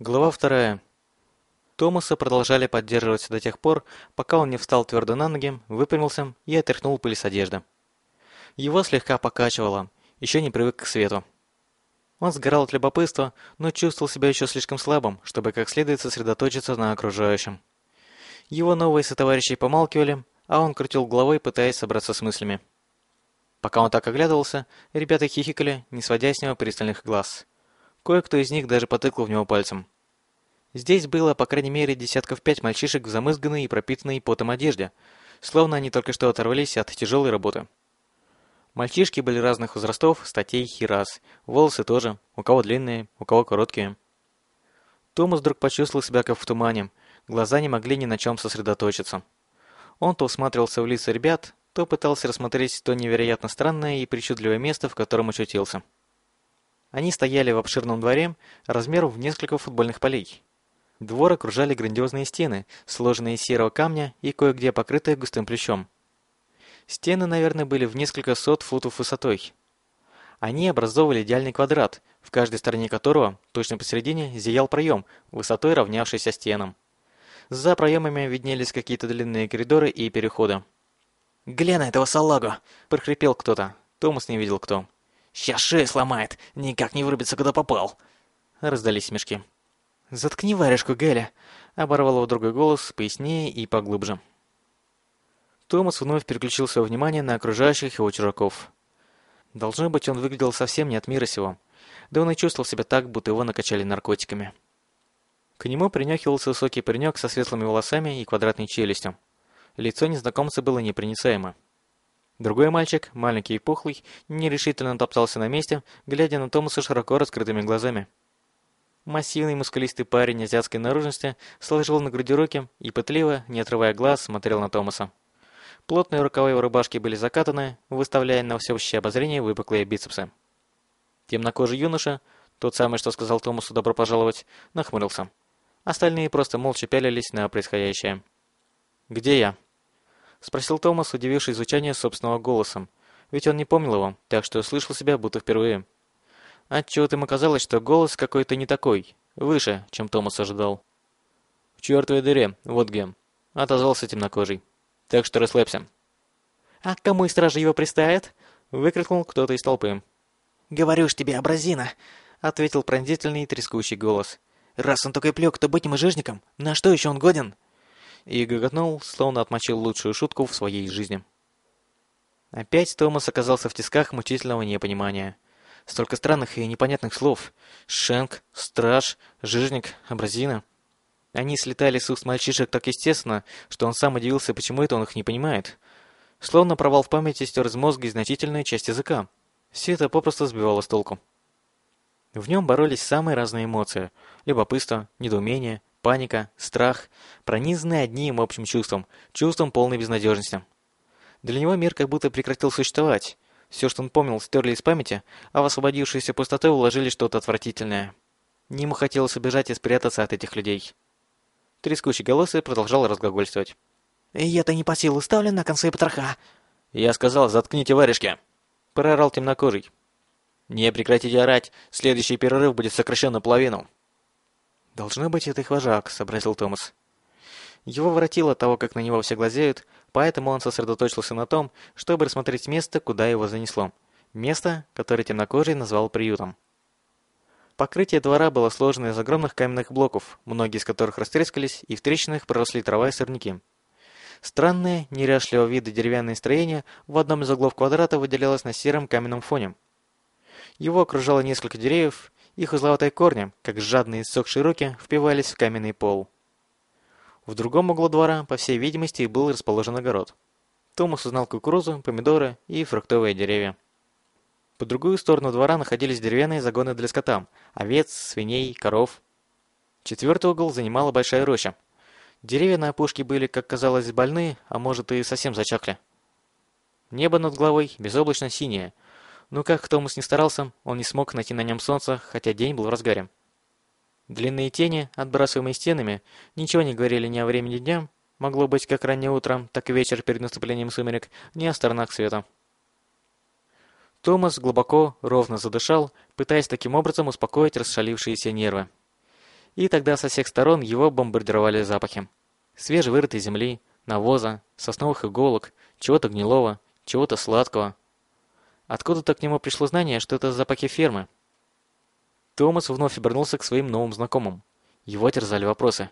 Глава вторая. Томаса продолжали поддерживать до тех пор, пока он не встал твердо на ноги, выпрямился и отряхнул пыль с одежды. Его слегка покачивало, еще не привык к свету. Он сгорал от любопытства, но чувствовал себя еще слишком слабым, чтобы как следует сосредоточиться на окружающем. Его новые сотоварищи помалкивали, а он крутил головой, пытаясь собраться с мыслями. Пока он так оглядывался, ребята хихикали, не сводя с него пристальных глаз. Кое-кто из них даже потыкал в него пальцем. Здесь было, по крайней мере, десятков пять мальчишек в замызганной и пропитанной потом одежде, словно они только что оторвались от тяжелой работы. Мальчишки были разных возрастов, статей и рас. Волосы тоже, у кого длинные, у кого короткие. Томас вдруг почувствовал себя как в тумане, глаза не могли ни на чем сосредоточиться. Он то всматривался в лица ребят, то пытался рассмотреть то невероятно странное и причудливое место, в котором очутился. Они стояли в обширном дворе, размером в несколько футбольных полей. Двор окружали грандиозные стены, сложенные из серого камня и кое-где покрытые густым плющом. Стены, наверное, были в несколько сот футов высотой. Они образовывали идеальный квадрат, в каждой стороне которого, точно посередине, зиял проем, высотой равнявшийся стенам. За проемами виднелись какие-то длинные коридоры и переходы. «Глянь на этого салагу!» – прохрипел кто-то. Томас не видел кто. Сейчас шею сломает, никак не вырубится, куда попал. Раздались смешки. Заткни варежку, Геля, оборвал его другой голос, пояснее и поглубже. Томас вновь переключил свое внимание на окружающих его чужаков. Должно быть, он выглядел совсем не от мира сего. Да он и чувствовал себя так, будто его накачали наркотиками. К нему принюхивался высокий паренек со светлыми волосами и квадратной челюстью. Лицо незнакомца было непроницаемо. Другой мальчик, маленький и пухлый, нерешительно топтался на месте, глядя на Томаса широко раскрытыми глазами. Массивный мускулистый парень азиатской наружности сложил на груди руки и пытливо, не отрывая глаз, смотрел на Томаса. Плотные рукава его рубашки были закатаны, выставляя на всеобщее обозрение выпуклые бицепсы. Темнокожий юноша, тот самый, что сказал Томасу «добро пожаловать», нахмурился. Остальные просто молча пялились на происходящее. «Где я?» — спросил Томас, удивившись звучанию собственного голосом. Ведь он не помнил его, так что услышал себя будто впервые. Отчего-то ему казалось, что голос какой-то не такой, выше, чем Томас ожидал. «В чертовой дыре, вот где», — отозвался темнокожий. «Так что расслабься». «А кому из стражи его приставят?» — выкрикнул кто-то из толпы. «Говорю ж тебе, образина!» — ответил пронзительный трескучий голос. «Раз он такой плёк, то быть ему жижником, на что еще он годен?» И гоготнул, словно отмочил лучшую шутку в своей жизни. Опять Томас оказался в тисках мучительного непонимания. Столько странных и непонятных слов. Шенк, страж, жирник, абразина. Они слетали с уст мальчишек так естественно, что он сам удивился, почему это он их не понимает. Словно провал в памяти стер из мозга и значительную часть языка. Все это попросту сбивало с толку. В нем боролись самые разные эмоции. Любопытство, недоумение, паника, страх, пронизанные одним общим чувством, чувством полной безнадежности. Для него мир как будто прекратил существовать. Все, что он помнил, стерли из памяти, а в освободившуюся пустоту уложили что-то отвратительное. Ему хотелось убежать и спрятаться от этих людей. Трескучий голос продолжал разглагольствовать. «Я-то не по силу ставлен на конце потроха!» «Я сказал, заткните варежки!» Проорал темнокожий. «Не прекратите орать, следующий перерыв будет сокращен наполовину!» «Должно быть, это их вожак», — сообразил Томас. Его воротило от того, как на него все глазеют, поэтому он сосредоточился на том, чтобы рассмотреть место, куда его занесло. Место, которое темнокожий назвал приютом. Покрытие двора было сложено из огромных каменных блоков, многие из которых растрескались, и в трещинах проросли трава и сорняки. Странное, неряшливого вида деревянное строение в одном из углов квадрата выделялось на сером каменном фоне. Его окружало несколько деревьев, их узловатые корни, как жадные иссохшие руки, впивались в каменный пол. В другом углу двора, по всей видимости, был расположен огород. Томас узнал кукурузу, помидоры и фруктовые деревья. По другую сторону двора находились деревянные загоны для скота, овец, свиней, коров. Четвертый угол занимала большая роща. Деревья на опушке были, как казалось, больны, а может и совсем зачахли. Небо над головой безоблачно синее – но как Томас не старался, он не смог найти на нем солнца, хотя день был в разгаре. Длинные тени, отбрасываемые стенами, ничего не говорили ни о времени дня, могло быть как раннее утро, так и вечер перед наступлением сумерек, ни о сторонах света. Томас глубоко, ровно задышал, пытаясь таким образом успокоить расшалившиеся нервы. И тогда со всех сторон его бомбардировали запахи. Свежевырытой земли, навоза, сосновых иголок, чего-то гнилого, чего-то сладкого. Откуда-то к нему пришло знание, что это запахи фермы. Томас вновь обернулся к своим новым знакомым. Его терзали вопросы.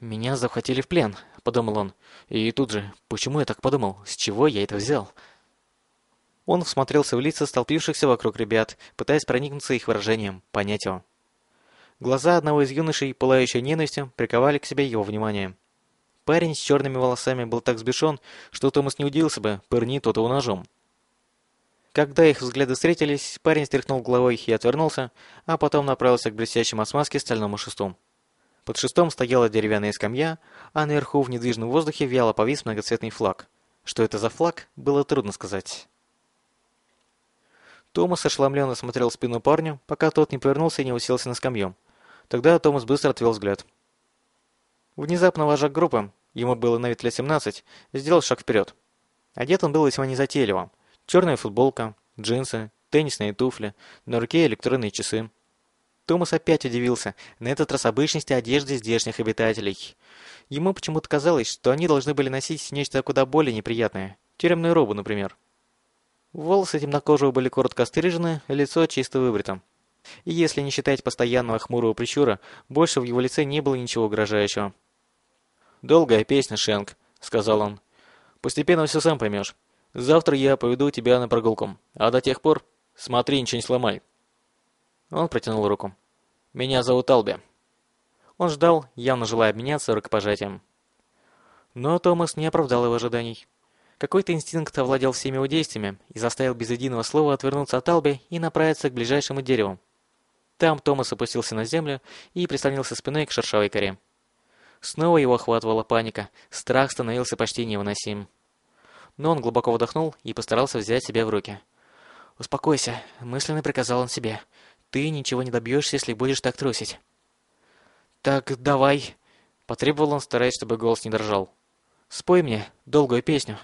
«Меня захватили в плен», — подумал он. И тут же, почему я так подумал? С чего я это взял? Он всмотрелся в лица столпившихся вокруг ребят, пытаясь проникнуться их выражением, понять его. Глаза одного из юношей, пылающие ненавистью, приковали к себе его внимание. Парень с черными волосами был так сбешен, что Томас не удивился бы, пырни тот его ножом. Когда их взгляды встретились, парень стряхнул головой и отвернулся, а потом направился к блестящему от смазки стальному шесту. Под шестом стояла деревянная скамья, а наверху в недвижном воздухе вяло повис многоцветный флаг. Что это за флаг, было трудно сказать. Томас ошеломленно смотрел в спину парню, пока тот не повернулся и не уселся на скамью. Тогда Томас быстро отвел взгляд. Внезапно вожак группы, ему было на вид лет 17, сделал шаг вперед. Одет он был весьма незатейливо. Черная футболка, джинсы, теннисные туфли, на руке электронные часы. Томас опять удивился, на этот раз обычности одежды здешних обитателей. Ему почему-то казалось, что они должны были носить нечто куда более неприятное. Тюремную робу, например. Волосы темнокожего были коротко стрижены, лицо чисто выбрито. И если не считать постоянного хмурого прищура, больше в его лице не было ничего угрожающего. «Долгая песня, Шенк», — сказал он. «Постепенно все сам поймешь. Завтра я поведу тебя на прогулку, а до тех пор смотри, ничего не сломай». Он протянул руку. «Меня зовут Алби». Он ждал, явно желая обменяться рукопожатием. Но Томас не оправдал его ожиданий. Какой-то инстинкт овладел всеми его действиями и заставил без единого слова отвернуться от Алби и направиться к ближайшему дереву. Там Томас опустился на землю и прислонился спиной к шершавой коре. Снова его охватывала паника, страх становился почти невыносим. Но он глубоко вдохнул и постарался взять себя в руки. «Успокойся», — мысленно приказал он себе. «Ты ничего не добьешься, если будешь так трусить». «Так, давай», — потребовал он, стараясь, чтобы голос не дрожал. «Спой мне долгую песню».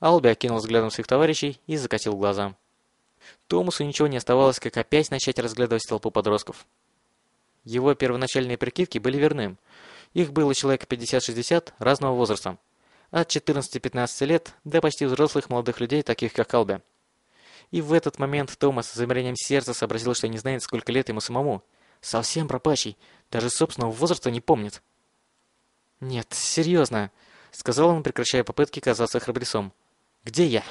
Алби окинул взглядом своих товарищей и закатил глаза. Томасу ничего не оставалось, как опять начать разглядывать толпу подростков. Его первоначальные прикидки были верны. Их было человек 50-60 разного возраста. От 14-15 лет до почти взрослых молодых людей, таких как Алби. И в этот момент Томас с замерением сердца сообразил, что не знает, сколько лет ему самому. Совсем пропащий, даже собственного возраста не помнит. «Нет, серьезно», — сказал он, прекращая попытки казаться храбрецом. «Где я?»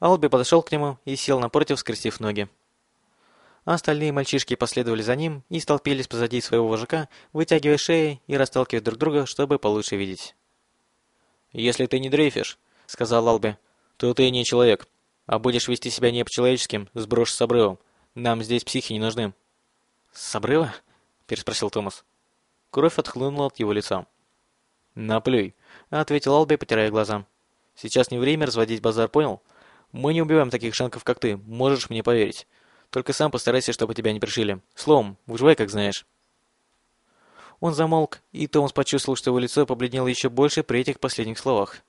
Алби подошел к нему и сел напротив, скрестив ноги остальные мальчишки последовали за ним и столпились позади своего вожака, вытягивая шеи и расталкивая друг друга, чтобы получше видеть. «Если ты не дрейфишь», — сказал Алби, — «то ты не человек, а будешь вести себя не по-человеческим, сброшь с обрывом. Нам здесь психи не нужны». «С обрыва?» — переспросил Томас. Кровь отхлынула от его лица. «Наплюй», — ответил Алби, потирая глаза. «Сейчас не время разводить базар, понял? Мы не убиваем таких шанков, как ты, можешь мне поверить. Только сам постарайся, чтобы тебя не пришили. Словом, выживай, как знаешь». Он замолк, и Томас почувствовал, что его лицо побледнело еще больше при этих последних словах.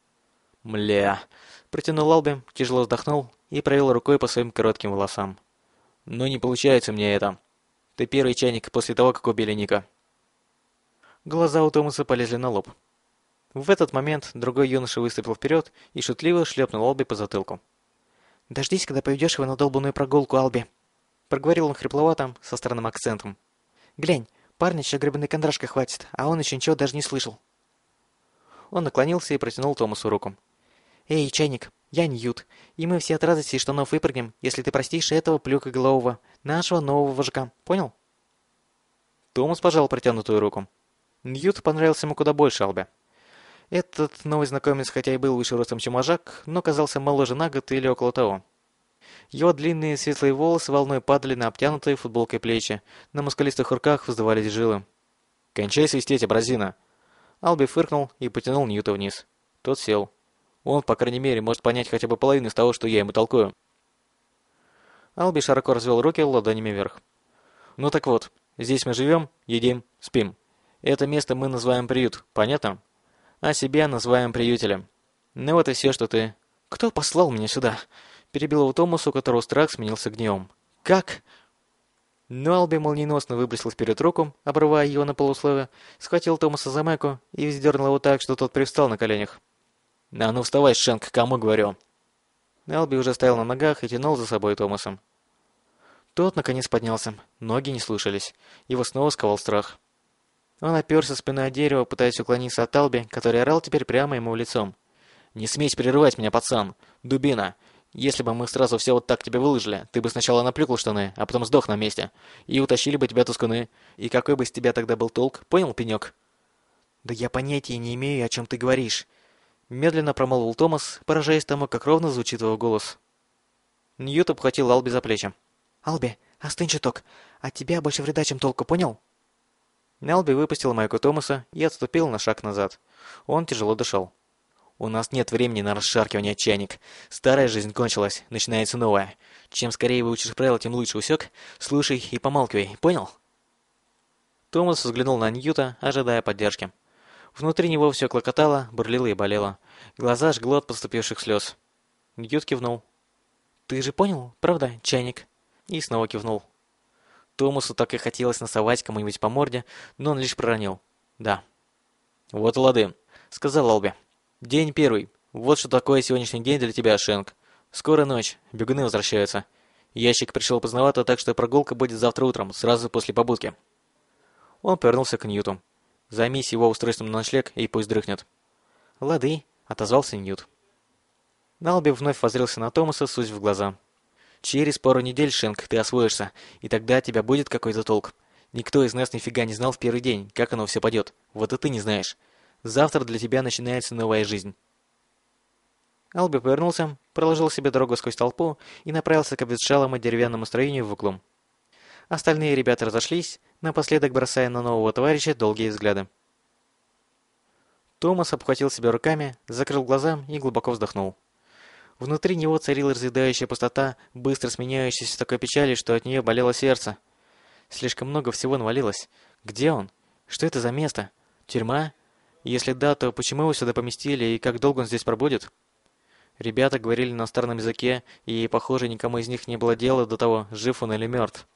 «Мля!» – протянул Алби, тяжело вздохнул и провел рукой по своим коротким волосам. «Ну не получается мне это. Ты первый чайник после того, как убили Ника». Глаза у Томаса полезли на лоб. В этот момент другой юноша выступил вперед и шутливо шлепнул Алби по затылку. «Дождись, когда поведешь его на долбанную прогулку, Алби!» Проговорил он хрипловатым, со странным акцентом. «Глянь, парня еще гребаной кондрашка хватит, а он еще ничего даже не слышал». Он наклонился и протянул Томасу руку. «Эй, чайник, я Ньют, и мы все от радости из штанов выпрыгнем, если ты простишь этого плюкоголового, нашего нового вожака, понял?» Томас пожал протянутую руку. Ньют понравился ему куда больше Албе. Этот новый знакомец хотя и был выше ростом, чем вожак, но казался моложе на год или около того. Его длинные светлые волосы волной падали на обтянутые футболкой плечи, на мускулистых руках вздувались жилы. «Кончай свистеть, абразина!» Алби фыркнул и потянул Ньюта вниз. Тот сел. Он, по крайней мере, может понять хотя бы половину из того, что я ему толкую. Алби широко развел руки ладонями вверх. «Ну так вот, здесь мы живем, едим, спим. Это место мы называем приют, понятно? А себя называем приютелем. Ну вот и все, что ты...» «Кто послал меня сюда?» Перебил его Томас, у которого страх сменился гневом. «Как?» Но Алби молниеносно выбросил вперед руку, обрывая его на полусловие, схватил Томаса за майку и вздернул его так, что тот привстал на коленях. «А ну вставай, Шенк, кому говорю!» Алби уже стоял на ногах и тянул за собой Томаса. Тот, наконец, поднялся. Ноги не слушались. Его снова сковал страх. Он оперся спиной о дерево, пытаясь уклониться от Алби, который орал теперь прямо ему в лицом. «Не смейся прерывать меня, пацан! Дубина! Если бы мы сразу все вот так тебе выложили, ты бы сначала наплюкал штаны, а потом сдох на месте. И утащили бы тебя тускуны. И какой бы с тебя тогда был толк, понял, пенек?» «Да я понятия не имею, о чем ты говоришь», — медленно промолвил Томас, поражаясь тому, как ровно звучит его голос. Ньют обхватил Алби за плечи. «Алби, остынь чуток. От тебя больше вреда, чем толку, понял?» Алби выпустил майку Томаса и отступил на шаг назад. Он тяжело дышал. «У нас нет времени на расшаркивание, чайник. Старая жизнь кончилась, начинается новая. Чем скорее выучишь правила, тем лучше усек. Слушай и помалкивай, понял?» Томас взглянул на Ньюта, ожидая поддержки. Внутри него все клокотало, бурлило и болело. Глаза жгло от поступивших слез. Ньют кивнул. «Ты же понял, правда, чайник?» И снова кивнул. Томасу так и хотелось насовать кому-нибудь по морде, но он лишь проронил. «Да». «Вот лады», — сказал Алби. «День первый. Вот что такое сегодняшний день для тебя, Шенк. Скоро ночь. Бегуны возвращаются. Ящик пришел поздновато, так что прогулка будет завтра утром, сразу после побудки». Он повернулся к Ньюту. «Займись его устройством на ночлег и пусть дрыхнет». «Лады», — отозвался Ньют. Налби вновь воззрился на Томаса, суть в глаза. Через пару недель, Шенк, ты освоишься, и тогда тебя будет какой-то толк. Никто из нас нифига не знал в первый день, как оно все пойдет. Вот и ты не знаешь. Завтра для тебя начинается новая жизнь. Алби повернулся, проложил себе дорогу сквозь толпу и направился к обветшалому деревянному строению в углу. Остальные ребята разошлись, напоследок бросая на нового товарища долгие взгляды. Томас обхватил себя руками, закрыл глаза и глубоко вздохнул. Внутри него царила разъедающая пустота, быстро сменяющаяся такой печали, что от нее болело сердце. Слишком много всего навалилось. Где он? Что это за место? Тюрьма? Если да, то почему его сюда поместили и как долго он здесь пробудет? Ребята говорили на старом языке, и, похоже, никому из них не было дела до того, жив он или мертв.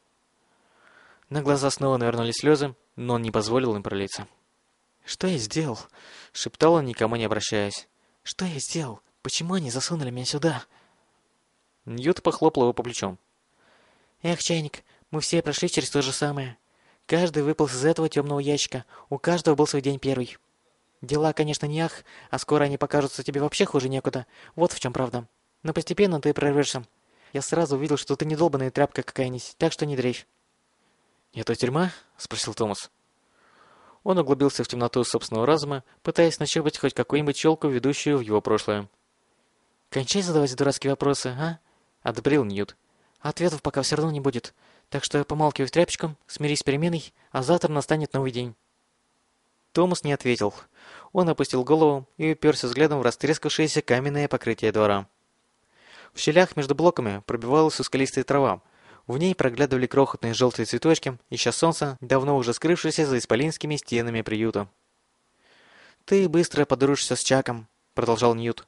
На глаза снова навернулись слезы, но он не позволил им пролиться. «Что я сделал?» — шептал он, никому не обращаясь. «Что я сделал? Почему они засунули меня сюда?» Ньют похлопал его по плечу. «Эх, чайник, мы все прошли через то же самое. Каждый выпал из этого темного ящика, у каждого был свой день первый. Дела, конечно, не ах, а скоро они покажутся тебе вообще хуже некуда. Вот в чем правда. Но постепенно ты прорвешься. Я сразу увидел, что ты не долбанная тряпка какая-нибудь, так что не дрейфь». «Это тюрьма?» — спросил Томас. Он углубился в темноту собственного разума, пытаясь нащупать хоть какую-нибудь челку, ведущую в его прошлое. «Кончай задавать дурацкие вопросы, а?» — одобрил Ньют. «Ответов пока все равно не будет, так что помалкивай тряпочком, смирись с переменой, а завтра настанет новый день». Томас не ответил. Он опустил голову и уперся взглядом в растрескавшееся каменное покрытие двора. В щелях между блоками пробивалась ускалистая трава. В ней проглядывали крохотные желтые цветочки, ища солнца, давно уже скрывшееся за исполинскими стенами приюта. «Ты быстро подружишься с Чаком», — продолжал Ньют.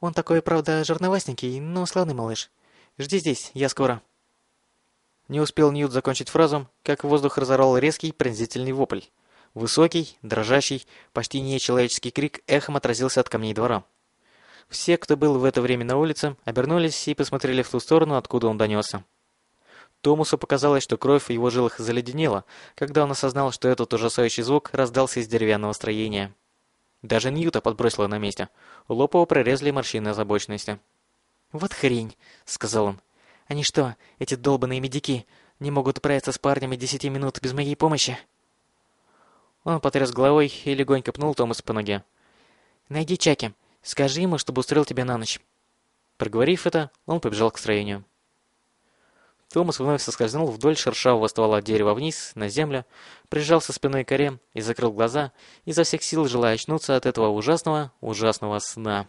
Он такой, правда, жирновастенький, но славный малыш. Жди здесь, я скоро». Не успел Ньют закончить фразу, как воздух разорвал резкий пронзительный вопль. Высокий, дрожащий, почти нечеловеческий крик эхом отразился от камней двора. Все, кто был в это время на улице, обернулись и посмотрели в ту сторону, откуда он донесся. Томусу показалось, что кровь в его жилах заледенела, когда он осознал, что этот ужасающий звук раздался из деревянного строения. Даже Ньюта подбросило на месте. Лоб его прорезали морщины озабоченности. «Вот хрень», — сказал он. «Они что, эти долбанные медики, не могут управиться с парнями десяти минут без моей помощи?» Он потряс головой и легонько пнул Томаса по ноге. «Найди Чаки. Скажи ему, чтобы устроил тебя на ночь». Проговорив это, он побежал к строению. Томас вновь соскользнул вдоль шершавого ствола дерева вниз, на землю, прижался спиной к коре и закрыл глаза, изо всех сил желая очнуться от этого ужасного, ужасного сна.